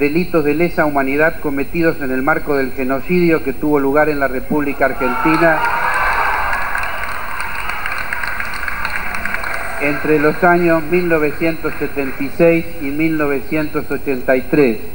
delitos de lesa humanidad cometidos en el marco del genocidio que tuvo lugar en la República Argentina entre los años 1976 y 1983.